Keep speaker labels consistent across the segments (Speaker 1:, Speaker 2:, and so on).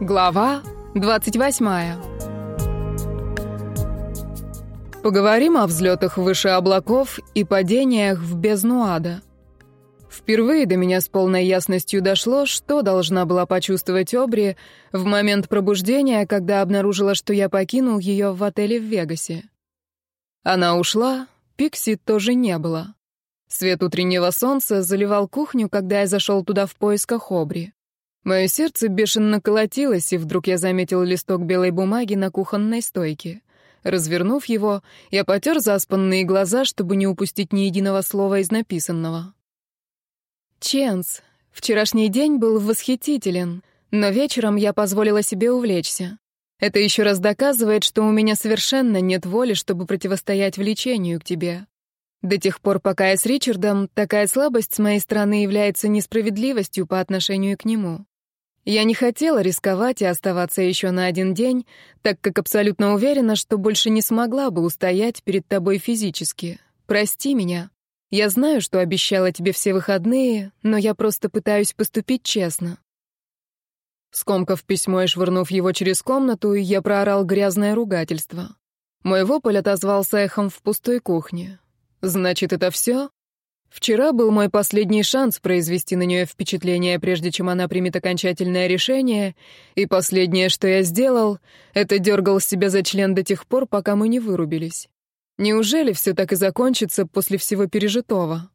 Speaker 1: Глава 28 Поговорим о взлетах выше облаков и падениях в бездну ада. Впервые до меня с полной ясностью дошло, что должна была почувствовать Обри в момент пробуждения, когда обнаружила, что я покинул ее в отеле в Вегасе. Она ушла, Пикси тоже не было. Свет утреннего солнца заливал кухню, когда я зашел туда в поисках Обри. Мое сердце бешено колотилось, и вдруг я заметил листок белой бумаги на кухонной стойке. Развернув его, я потер заспанные глаза, чтобы не упустить ни единого слова из написанного. «Ченс, вчерашний день был восхитителен, но вечером я позволила себе увлечься. Это еще раз доказывает, что у меня совершенно нет воли, чтобы противостоять влечению к тебе. До тех пор, пока я с Ричардом, такая слабость с моей стороны является несправедливостью по отношению к нему. Я не хотела рисковать и оставаться еще на один день, так как абсолютно уверена, что больше не смогла бы устоять перед тобой физически. Прости меня. Я знаю, что обещала тебе все выходные, но я просто пытаюсь поступить честно. Скомкав письмо и швырнув его через комнату, я проорал грязное ругательство. Мой вопль отозвался эхом в пустой кухне. «Значит, это все?» «Вчера был мой последний шанс произвести на нее впечатление, прежде чем она примет окончательное решение, и последнее, что я сделал, это дергал себя за член до тех пор, пока мы не вырубились. Неужели все так и закончится после всего пережитого?»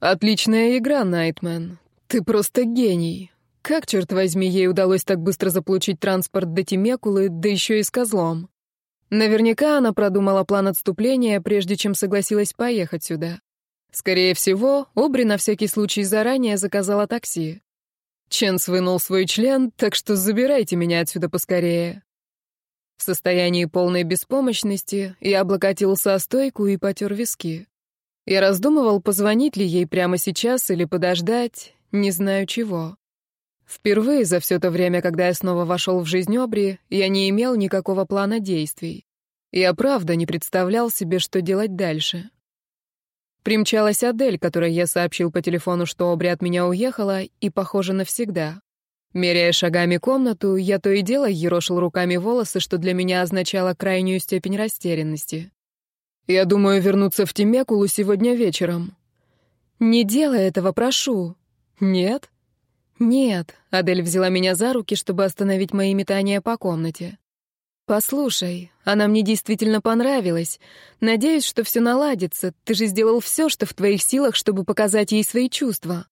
Speaker 1: «Отличная игра, Найтмен. Ты просто гений. Как, черт возьми, ей удалось так быстро заполучить транспорт до Тимекулы, да еще и с козлом?» Наверняка она продумала план отступления, прежде чем согласилась поехать сюда. Скорее всего, Обри на всякий случай заранее заказала такси. Ченс вынул свой член, так что забирайте меня отсюда поскорее. В состоянии полной беспомощности я облокотился о стойку и потер виски. Я раздумывал, позвонить ли ей прямо сейчас или подождать, не знаю чего. Впервые за все то время, когда я снова вошел в жизнь Обри, я не имел никакого плана действий. Я правда не представлял себе, что делать дальше. Примчалась Адель, которой я сообщил по телефону, что Обри от меня уехала, и, похоже, навсегда. Меряя шагами комнату, я то и дело ерошил руками волосы, что для меня означало крайнюю степень растерянности. «Я думаю вернуться в Тимекулу сегодня вечером». «Не делай этого, прошу». «Нет?» «Нет», — Адель взяла меня за руки, чтобы остановить мои метания по комнате. «Послушай, она мне действительно понравилась. Надеюсь, что все наладится. Ты же сделал все, что в твоих силах, чтобы показать ей свои чувства.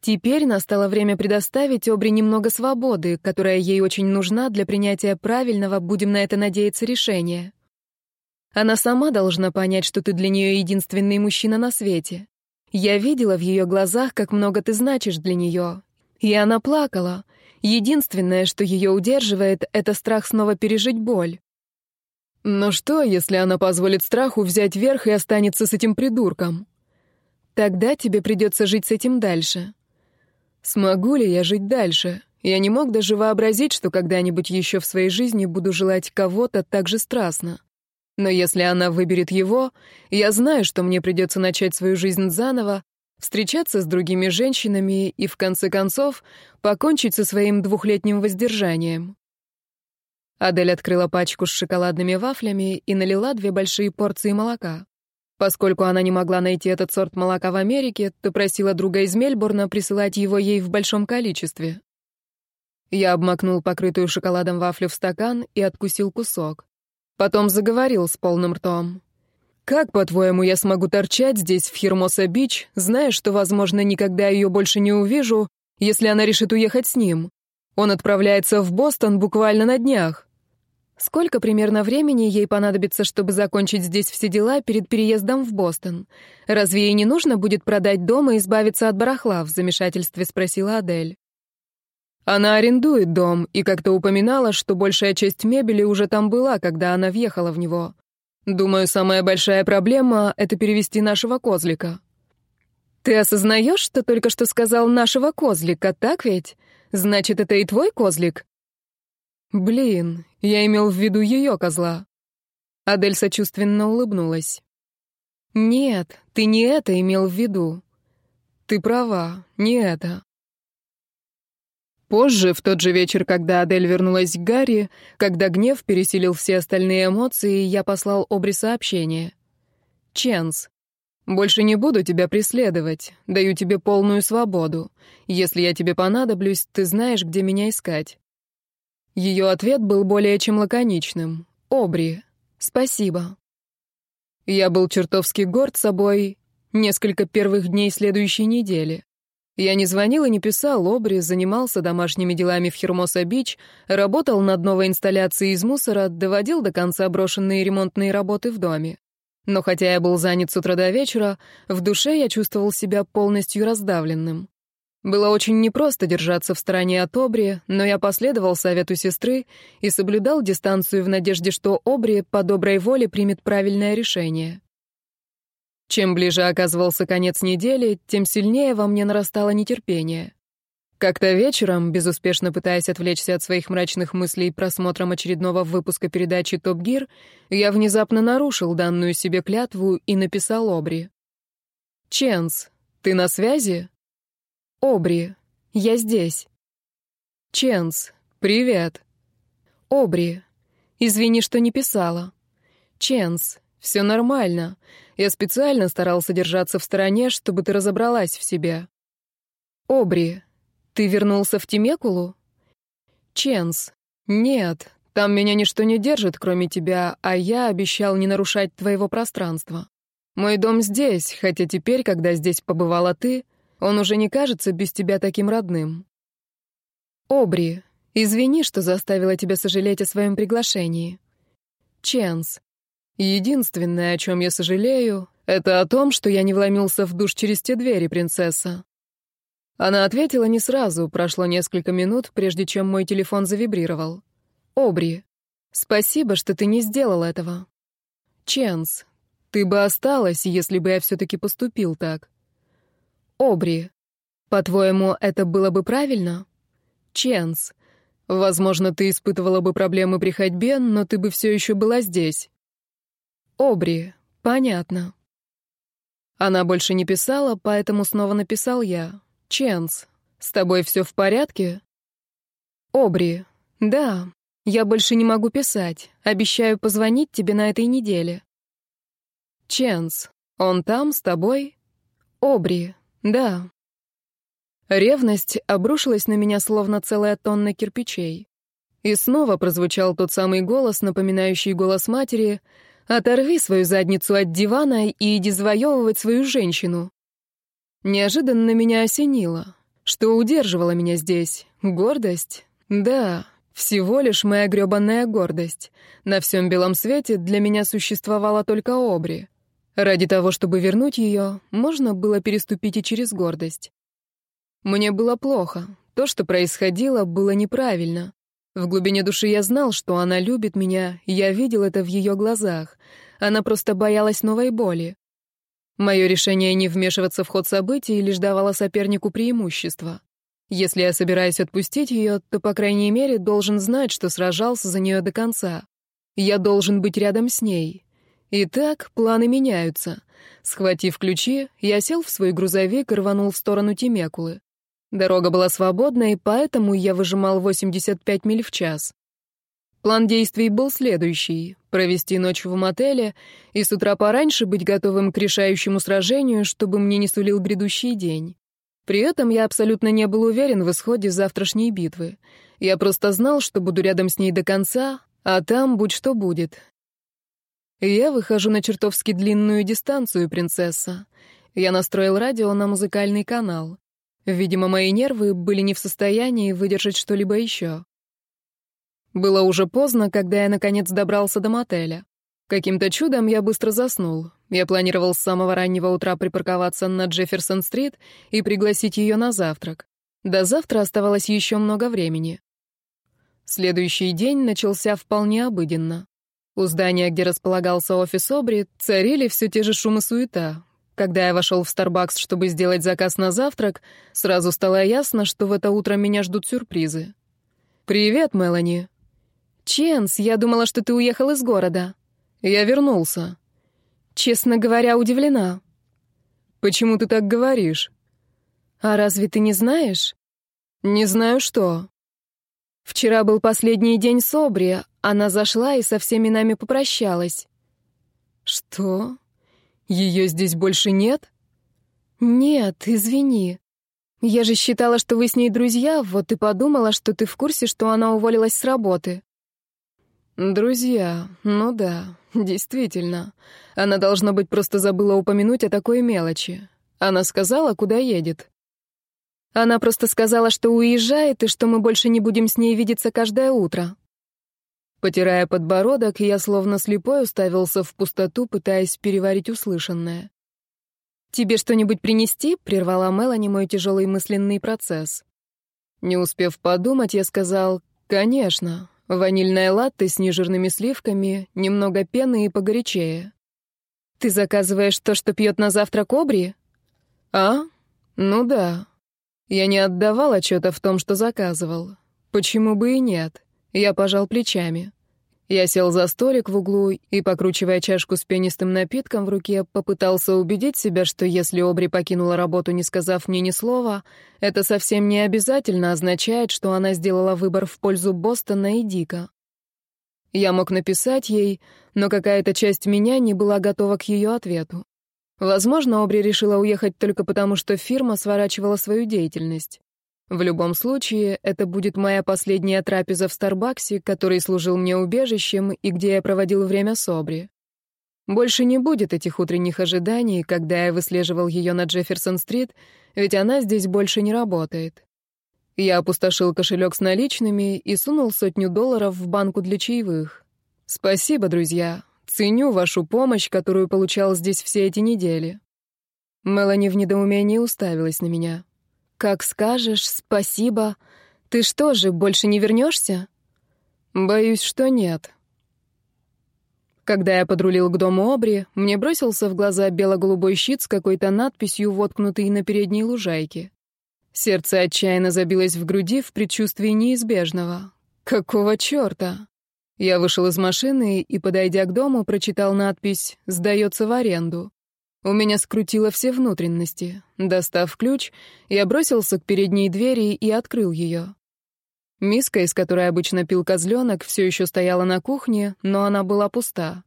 Speaker 1: Теперь настало время предоставить Обри немного свободы, которая ей очень нужна для принятия правильного, будем на это надеяться, решения. Она сама должна понять, что ты для нее единственный мужчина на свете. Я видела в ее глазах, как много ты значишь для нее, и она плакала. Единственное, что ее удерживает, это страх снова пережить боль. Но что, если она позволит страху взять верх и останется с этим придурком? Тогда тебе придется жить с этим дальше. Смогу ли я жить дальше? Я не мог даже вообразить, что когда-нибудь еще в своей жизни буду желать кого-то так же страстно. Но если она выберет его, я знаю, что мне придется начать свою жизнь заново, встречаться с другими женщинами и, в конце концов, покончить со своим двухлетним воздержанием. Адель открыла пачку с шоколадными вафлями и налила две большие порции молока. Поскольку она не могла найти этот сорт молока в Америке, то просила друга из Мельбурна присылать его ей в большом количестве. Я обмакнул покрытую шоколадом вафлю в стакан и откусил кусок. Потом заговорил с полным ртом. «Как, по-твоему, я смогу торчать здесь, в Хермоса-Бич, зная, что, возможно, никогда ее больше не увижу, если она решит уехать с ним? Он отправляется в Бостон буквально на днях». Сколько примерно времени ей понадобится, чтобы закончить здесь все дела перед переездом в Бостон? Разве ей не нужно будет продать дом и избавиться от барахла, в замешательстве спросила Адель. Она арендует дом и как-то упоминала, что большая часть мебели уже там была, когда она въехала в него. Думаю, самая большая проблема — это перевести нашего козлика. Ты осознаешь, что только что сказал нашего козлика, так ведь? Значит, это и твой козлик? Блин, я имел в виду ее козла. Адель сочувственно улыбнулась. Нет, ты не это имел в виду. Ты права, не это. Позже, в тот же вечер, когда Адель вернулась к Гарри, когда гнев переселил все остальные эмоции, я послал Обри сообщение. «Ченс, больше не буду тебя преследовать. Даю тебе полную свободу. Если я тебе понадоблюсь, ты знаешь, где меня искать». Ее ответ был более чем лаконичным. «Обри, спасибо». Я был чертовски горд собой несколько первых дней следующей недели. Я не звонил и не писал, Обри занимался домашними делами в Хермоса-Бич, работал над новой инсталляцией из мусора, доводил до конца брошенные ремонтные работы в доме. Но хотя я был занят с утра до вечера, в душе я чувствовал себя полностью раздавленным. Было очень непросто держаться в стороне от Обри, но я последовал совету сестры и соблюдал дистанцию в надежде, что Обри по доброй воле примет правильное решение. Чем ближе оказывался конец недели, тем сильнее во мне нарастало нетерпение. Как-то вечером, безуспешно пытаясь отвлечься от своих мрачных мыслей просмотром очередного выпуска передачи «Топ Гир», я внезапно нарушил данную себе клятву и написал Обри. «Ченс, ты на связи?» «Обри, я здесь». «Ченс, привет». «Обри, извини, что не писала». «Ченс, «Все нормально. Я специально старался держаться в стороне, чтобы ты разобралась в себе». «Обри, ты вернулся в Тимекулу?» «Ченс, нет, там меня ничто не держит, кроме тебя, а я обещал не нарушать твоего пространства. Мой дом здесь, хотя теперь, когда здесь побывала ты, он уже не кажется без тебя таким родным». «Обри, извини, что заставила тебя сожалеть о своем приглашении». «Ченс, Единственное, о чем я сожалею, это о том, что я не вломился в душ через те двери, принцесса. Она ответила не сразу, прошло несколько минут, прежде чем мой телефон завибрировал. Обри, спасибо, что ты не сделал этого. Ченс, ты бы осталась, если бы я все-таки поступил так. Обри, по-твоему, это было бы правильно? Ченс, возможно, ты испытывала бы проблемы при ходьбе, но ты бы все еще была здесь. Обри, понятно. Она больше не писала, поэтому снова написал я. Ченс, с тобой все в порядке? Обри, да, я больше не могу писать. Обещаю позвонить тебе на этой неделе. Ченс, он там, с тобой? Обри, да. Ревность обрушилась на меня словно целая тонна кирпичей. И снова прозвучал тот самый голос, напоминающий голос матери — Оторви свою задницу от дивана и иди завоевывать свою женщину. Неожиданно меня осенило. Что удерживало меня здесь? Гордость? Да, всего лишь моя грёбаная гордость. На всем белом свете для меня существовала только Обри. Ради того, чтобы вернуть ее, можно было переступить и через гордость. Мне было плохо. То, что происходило, было неправильно. В глубине души я знал, что она любит меня, я видел это в ее глазах. Она просто боялась новой боли. Мое решение не вмешиваться в ход событий лишь давало сопернику преимущество. Если я собираюсь отпустить ее, то, по крайней мере, должен знать, что сражался за нее до конца. Я должен быть рядом с ней. Итак, планы меняются. Схватив ключи, я сел в свой грузовик и рванул в сторону Тимекулы. Дорога была свободна, и поэтому я выжимал 85 миль в час. План действий был следующий — провести ночь в мотеле и с утра пораньше быть готовым к решающему сражению, чтобы мне не сулил грядущий день. При этом я абсолютно не был уверен в исходе завтрашней битвы. Я просто знал, что буду рядом с ней до конца, а там будь что будет. Я выхожу на чертовски длинную дистанцию, принцесса. Я настроил радио на музыкальный канал. Видимо, мои нервы были не в состоянии выдержать что-либо еще. Было уже поздно, когда я, наконец, добрался до мотеля. Каким-то чудом я быстро заснул. Я планировал с самого раннего утра припарковаться на Джефферсон-стрит и пригласить ее на завтрак. До завтра оставалось еще много времени. Следующий день начался вполне обыденно. У здания, где располагался офис Обри, царили все те же шумы суета. Когда я вошел в Starbucks, чтобы сделать заказ на завтрак, сразу стало ясно, что в это утро меня ждут сюрпризы. «Привет, Мелани!» «Ченс, я думала, что ты уехал из города». «Я вернулся». «Честно говоря, удивлена».
Speaker 2: «Почему ты так говоришь?»
Speaker 1: «А разве ты не знаешь?» «Не знаю что». «Вчера был последний день Собри. Она зашла и со всеми нами попрощалась». «Что? Ее здесь больше нет? Нет, извини. Я же считала, что вы с ней друзья, вот и подумала, что ты в курсе, что она уволилась с работы. Друзья, ну да, действительно. Она, должно быть, просто забыла упомянуть о такой мелочи. Она сказала, куда едет. Она просто сказала, что уезжает и что мы больше не будем с ней видеться каждое утро. Потирая подбородок, я словно слепой уставился в пустоту, пытаясь переварить услышанное. «Тебе что-нибудь принести?» — прервала Мелани мой тяжелый мысленный процесс. Не успев подумать, я сказал «Конечно, ванильное латте с нежирными сливками, немного пены и погорячее». «Ты заказываешь то, что пьет на завтрак Обри?» «А? Ну да. Я не отдавал отчета в том, что заказывал. Почему бы и нет?» Я пожал плечами. Я сел за столик в углу и, покручивая чашку с пенистым напитком в руке, попытался убедить себя, что если Обри покинула работу, не сказав мне ни слова, это совсем не обязательно означает, что она сделала выбор в пользу Бостона и Дика. Я мог написать ей, но какая-то часть меня не была готова к ее ответу. Возможно, Обри решила уехать только потому, что фирма сворачивала свою деятельность. В любом случае, это будет моя последняя трапеза в Старбаксе, который служил мне убежищем и где я проводил время собри. Больше не будет этих утренних ожиданий, когда я выслеживал ее на Джефферсон-стрит, ведь она здесь больше не работает. Я опустошил кошелек с наличными и сунул сотню долларов в банку для чаевых. Спасибо, друзья. Ценю вашу помощь, которую получал здесь все эти недели. Мелани в недоумении уставилась на меня. «Как скажешь, спасибо. Ты что же, больше не вернешься?» «Боюсь, что нет». Когда я подрулил к дому Обри, мне бросился в глаза бело-голубой щит с какой-то надписью, воткнутый на передней лужайке. Сердце отчаянно забилось в груди в предчувствии неизбежного. «Какого черта?» Я вышел из машины и, подойдя к дому, прочитал надпись «Сдается в аренду». У меня скрутило все внутренности. Достав ключ, я бросился к передней двери и открыл ее. Миска, из которой обычно пил козленок, все еще стояла на кухне, но она была пуста.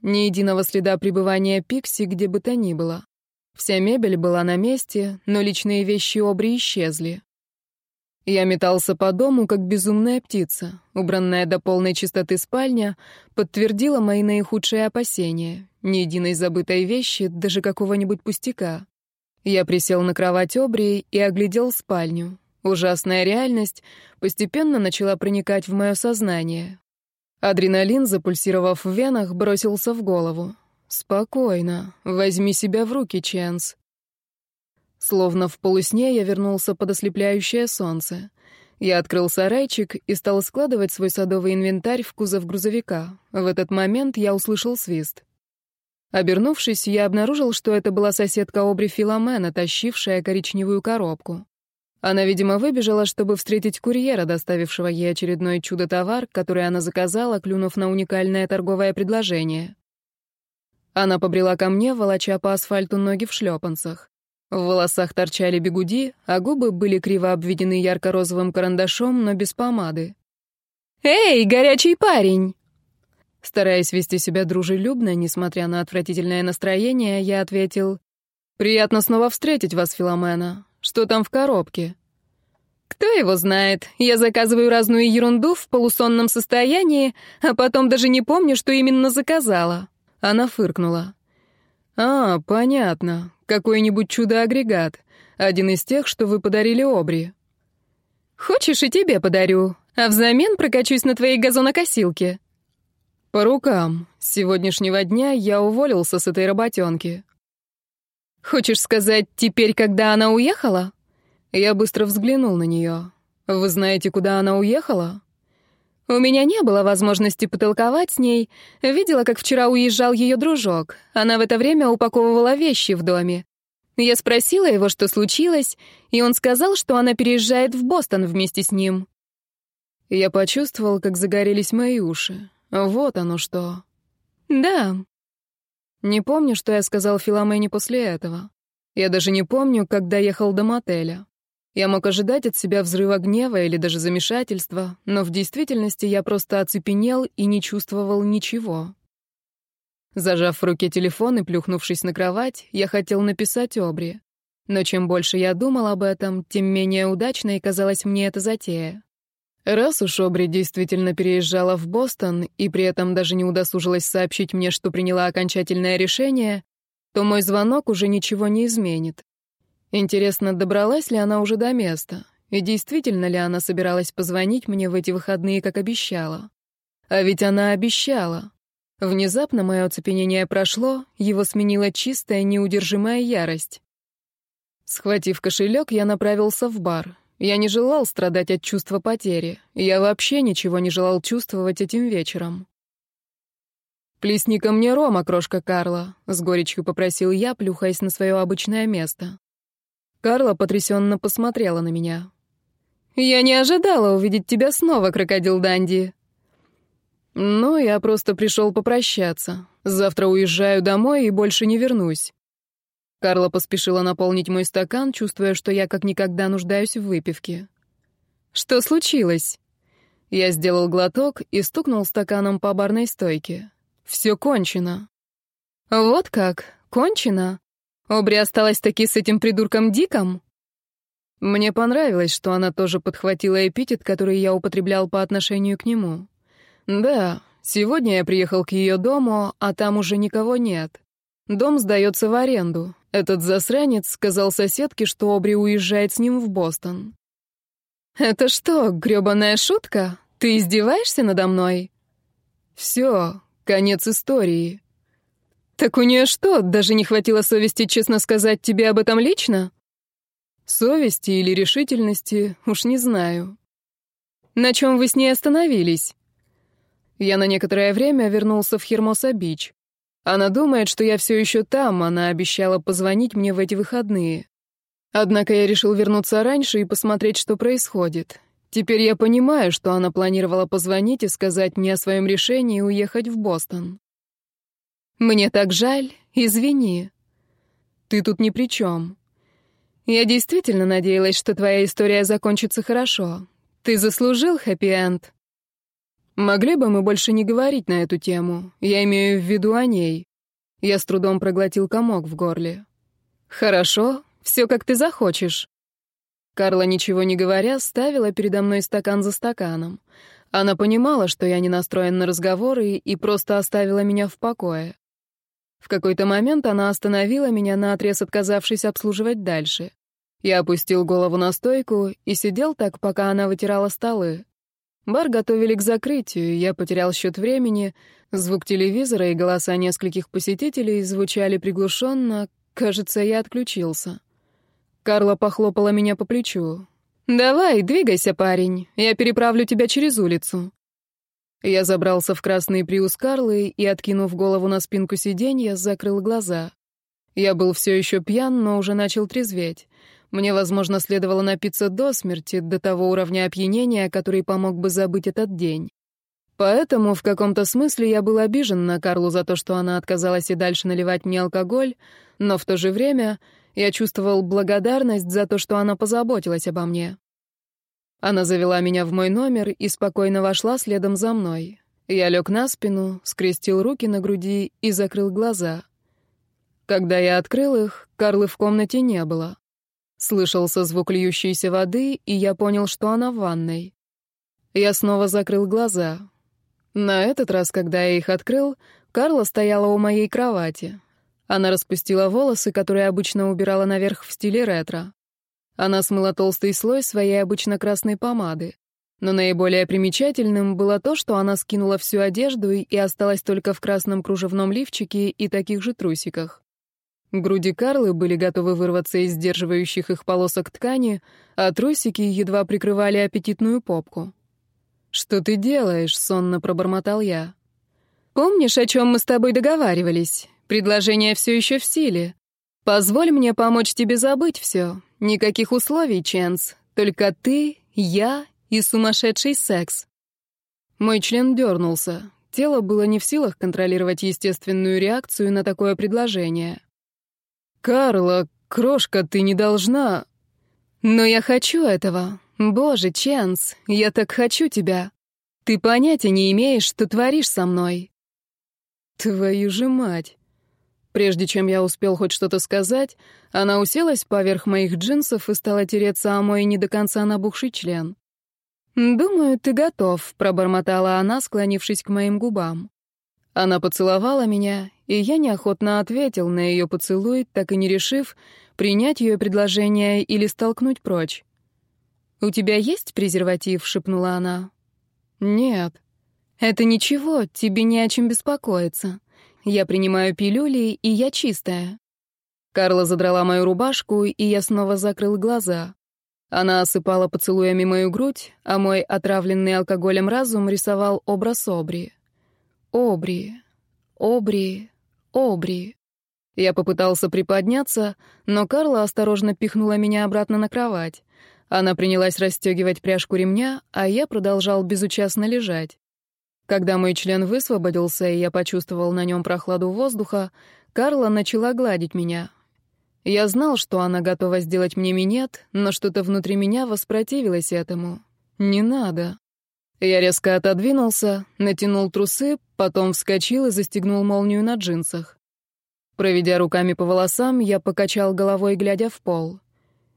Speaker 1: Ни единого следа пребывания Пикси где бы то ни было. Вся мебель была на месте, но личные вещи Обри исчезли. Я метался по дому, как безумная птица. Убранная до полной чистоты спальня подтвердила мои наихудшие опасения. Ни единой забытой вещи, даже какого-нибудь пустяка. Я присел на кровать Обри и оглядел спальню. Ужасная реальность постепенно начала проникать в мое сознание. Адреналин, запульсировав в венах, бросился в голову. «Спокойно. Возьми себя в руки, Ченс. Словно в полусне я вернулся под ослепляющее солнце. Я открыл сарайчик и стал складывать свой садовый инвентарь в кузов грузовика. В этот момент я услышал свист. Обернувшись, я обнаружил, что это была соседка Обри Филомена, тащившая коричневую коробку. Она, видимо, выбежала, чтобы встретить курьера, доставившего ей очередное чудо-товар, который она заказала, клюнув на уникальное торговое предложение. Она побрела ко мне, волоча по асфальту ноги в шлепанцах. В волосах торчали бегуди, а губы были криво обведены ярко-розовым карандашом, но без помады. «Эй, горячий парень!» Стараясь вести себя дружелюбно, несмотря на отвратительное настроение, я ответил, «Приятно снова встретить вас, Филомена. Что там в коробке?» «Кто его знает? Я заказываю разную ерунду в полусонном состоянии, а потом даже не помню, что именно заказала». Она фыркнула. «А, понятно. Какой-нибудь чудо-агрегат. Один из тех, что вы подарили Обри. Хочешь, и тебе подарю, а взамен прокачусь на твоей газонокосилке. По рукам. С сегодняшнего дня я уволился с этой работенки. Хочешь сказать, теперь, когда она уехала? Я быстро взглянул на нее. Вы знаете, куда она уехала? У меня не было возможности потолковать с ней. Видела, как вчера уезжал ее дружок. Она в это время упаковывала вещи в доме. Я спросила его, что случилось, и он сказал, что она переезжает в Бостон вместе с ним. Я почувствовал, как загорелись мои уши. Вот оно что. Да. Не помню, что я сказал Филомене после этого. Я даже не помню, когда ехал до мотеля. Я мог ожидать от себя взрыва гнева или даже замешательства, но в действительности я просто оцепенел и не чувствовал ничего. Зажав в руке телефон и плюхнувшись на кровать, я хотел написать Обри. Но чем больше я думал об этом, тем менее удачной казалась мне эта затея. Раз уж Обри действительно переезжала в Бостон и при этом даже не удосужилась сообщить мне, что приняла окончательное решение, то мой звонок уже ничего не изменит. Интересно, добралась ли она уже до места? И действительно ли она собиралась позвонить мне в эти выходные, как обещала? А ведь она обещала. Внезапно мое оцепенение прошло, его сменила чистая, неудержимая ярость. Схватив кошелек, я направился в бар. Я не желал страдать от чувства потери. Я вообще ничего не желал чувствовать этим вечером. «Плесни ко мне рома, крошка Карла», — с горечью попросил я, плюхаясь на свое обычное место. Карла потрясенно посмотрела на меня. «Я не ожидала увидеть тебя снова, крокодил Данди». «Ну, я просто пришел попрощаться. Завтра уезжаю домой и больше не вернусь». Карла поспешила наполнить мой стакан, чувствуя, что я как никогда нуждаюсь в выпивке. «Что случилось?» Я сделал глоток и стукнул стаканом по барной стойке. «Все кончено». «Вот как? Кончено?» Обри осталась таки с этим придурком Диком? Мне понравилось, что она тоже подхватила эпитет, который я употреблял по отношению к нему. Да, сегодня я приехал к ее дому, а там уже никого нет. Дом сдается в аренду. Этот засранец сказал соседке, что Обри уезжает с ним в Бостон. «Это что, грёбаная шутка? Ты издеваешься надо мной?» «Все, конец истории. Так у нее что, даже не хватило совести честно сказать тебе об этом лично? Совести или решительности, уж не знаю. На чем вы с ней остановились? Я на некоторое время вернулся в Хермоса-Бич. Она думает, что я все еще там, она обещала позвонить мне в эти выходные. Однако я решил вернуться раньше и посмотреть, что происходит. Теперь я понимаю, что она планировала позвонить и сказать мне о своем решении уехать в Бостон. Мне так жаль, извини. Ты тут ни при чем. Я действительно надеялась, что твоя история закончится хорошо. Ты заслужил хэппи-энд. Могли бы мы больше не говорить на эту тему. Я имею в виду о ней. Я с трудом проглотил комок в горле. Хорошо, все как ты захочешь. Карла, ничего не говоря, ставила передо мной стакан за стаканом. Она понимала, что я не настроен на разговоры и просто оставила меня в покое. В какой-то момент она остановила меня наотрез, отказавшись обслуживать дальше. Я опустил голову на стойку и сидел так, пока она вытирала столы. Бар готовили к закрытию, я потерял счет времени. Звук телевизора и голоса нескольких посетителей звучали приглушенно. Кажется, я отключился. Карла похлопала меня по плечу. «Давай, двигайся, парень. Я переправлю тебя через улицу». Я забрался в красный приус Карлы и, откинув голову на спинку сиденья, закрыл глаза. Я был все еще пьян, но уже начал трезветь. Мне, возможно, следовало напиться до смерти, до того уровня опьянения, который помог бы забыть этот день. Поэтому в каком-то смысле я был обижен на Карлу за то, что она отказалась и дальше наливать мне алкоголь, но в то же время я чувствовал благодарность за то, что она позаботилась обо мне. Она завела меня в мой номер и спокойно вошла следом за мной. Я лег на спину, скрестил руки на груди и закрыл глаза. Когда я открыл их, Карлы в комнате не было. Слышался звук льющейся воды, и я понял, что она в ванной. Я снова закрыл глаза. На этот раз, когда я их открыл, Карла стояла у моей кровати. Она распустила волосы, которые обычно убирала наверх в стиле ретро. Она смыла толстый слой своей обычно красной помады. Но наиболее примечательным было то, что она скинула всю одежду и осталась только в красном кружевном лифчике и таких же трусиках. Груди Карлы были готовы вырваться из сдерживающих их полосок ткани, а трусики едва прикрывали аппетитную попку. «Что ты делаешь?» — сонно пробормотал я. «Помнишь, о чем мы с тобой договаривались? Предложение все еще в силе. Позволь мне помочь тебе забыть все. Никаких условий, Ченс. Только ты, я и сумасшедший секс. Мой член дернулся. Тело было не в силах контролировать естественную реакцию на такое предложение. «Карла, крошка, ты не должна...» «Но я хочу этого. Боже, Ченс, я так хочу тебя. Ты понятия не имеешь, что творишь со мной». «Твою же мать!» Прежде чем я успел хоть что-то сказать, она уселась поверх моих джинсов и стала тереться о мой не до конца набухший член. «Думаю, ты готов», — пробормотала она, склонившись к моим губам. Она поцеловала меня, и я неохотно ответил на ее поцелуй, так и не решив, принять ее предложение или столкнуть прочь. «У тебя есть презерватив?» — шепнула она. «Нет». «Это ничего, тебе не о чем беспокоиться. Я принимаю пилюли, и я чистая». Карла задрала мою рубашку, и я снова закрыл глаза. Она осыпала поцелуями мою грудь, а мой отравленный алкоголем разум рисовал образ Обри. Обри, Обри, Обри. Я попытался приподняться, но Карла осторожно пихнула меня обратно на кровать. Она принялась расстегивать пряжку ремня, а я продолжал безучастно лежать. Когда мой член высвободился, и я почувствовал на нем прохладу воздуха, Карла начала гладить меня. Я знал, что она готова сделать мне минет, но что-то внутри меня воспротивилось этому. «Не надо». Я резко отодвинулся, натянул трусы, потом вскочил и застегнул молнию на джинсах. Проведя руками по волосам, я покачал головой, глядя в пол.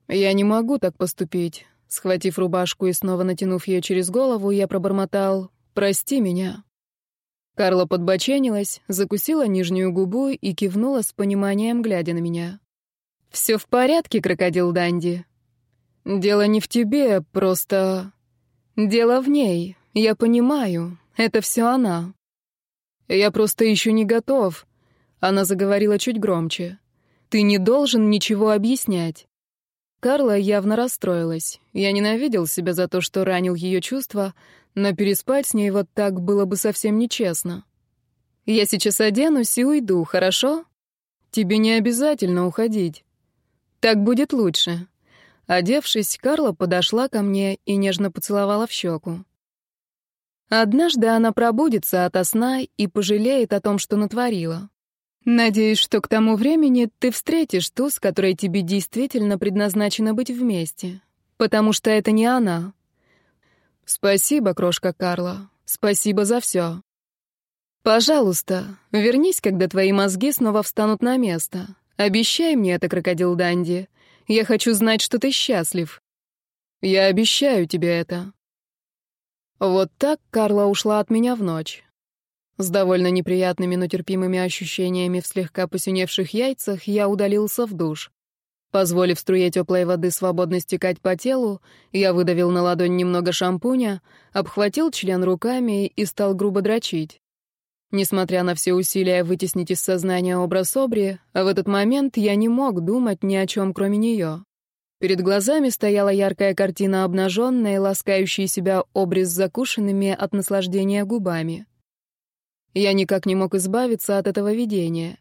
Speaker 1: «Я не могу так поступить». Схватив рубашку и снова натянув ее через голову, я пробормотал «Прости меня». Карла подбоченилась, закусила нижнюю губу и кивнула с пониманием, глядя на меня. «Все в порядке, крокодил Данди. Дело не в тебе, просто... Дело в ней. Я понимаю. Это все она. Я просто еще не готов». Она заговорила чуть громче. «Ты не должен ничего объяснять». Карла явно расстроилась. Я ненавидел себя за то, что ранил ее чувства, но переспать с ней вот так было бы совсем нечестно. Я сейчас оденусь и уйду, хорошо? Тебе не обязательно уходить. Так будет лучше. Одевшись, Карла подошла ко мне и нежно поцеловала в щеку. Однажды она пробудется ото сна и пожалеет о том, что натворила. Надеюсь, что к тому времени ты встретишь ту, с которой тебе действительно предназначено быть вместе. Потому что это не она. «Спасибо, крошка Карла. Спасибо за все. Пожалуйста, вернись, когда твои мозги снова встанут на место. Обещай мне это, крокодил Данди. Я хочу знать, что ты счастлив. Я обещаю тебе это». Вот так Карла ушла от меня в ночь. С довольно неприятными, но терпимыми ощущениями в слегка посиневших яйцах я удалился в душ. Позволив струе теплой воды свободно стекать по телу, я выдавил на ладонь немного шампуня, обхватил член руками и стал грубо дрочить. Несмотря на все усилия вытеснить из сознания образ Обри, в этот момент я не мог думать ни о чем, кроме нее. Перед глазами стояла яркая картина обнаженной, ласкающей себя обрез закушенными от наслаждения губами. Я никак не мог избавиться от этого видения.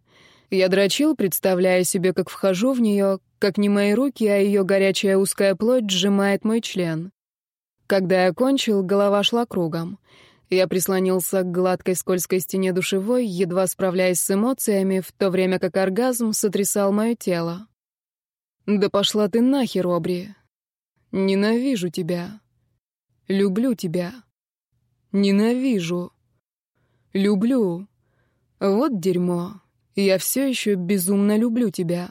Speaker 1: Я дрочил, представляя себе, как вхожу в нее, как не мои руки, а ее горячая узкая плоть сжимает мой член. Когда я кончил, голова шла кругом. Я прислонился к гладкой скользкой стене душевой, едва справляясь с эмоциями, в то время как оргазм сотрясал мое тело. «Да пошла ты нахер, Обри! Ненавижу тебя! Люблю тебя! Ненавижу! Люблю! Вот дерьмо!» Я все еще безумно люблю тебя.